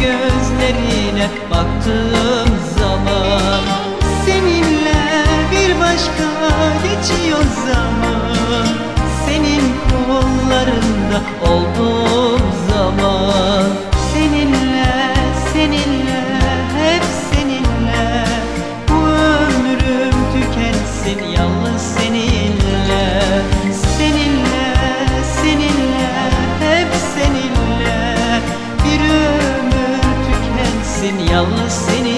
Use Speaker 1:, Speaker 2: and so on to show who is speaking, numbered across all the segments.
Speaker 1: gözlerine baktığım zaman Seninle bir başka yalnız seninle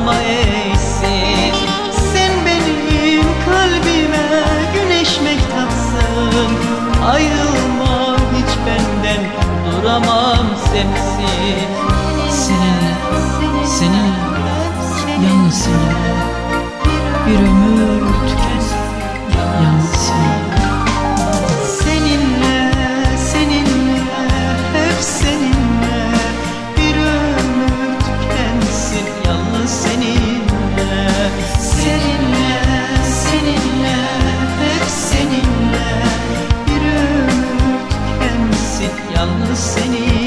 Speaker 1: bırakma eşsiz. Sen benim kalbime güneş mehtapsın Ayrılma hiç benden duramam sensiz.
Speaker 2: Seninle, seninle, yalnız seninle seni.